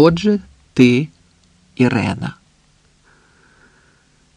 Отже, ти Ірена.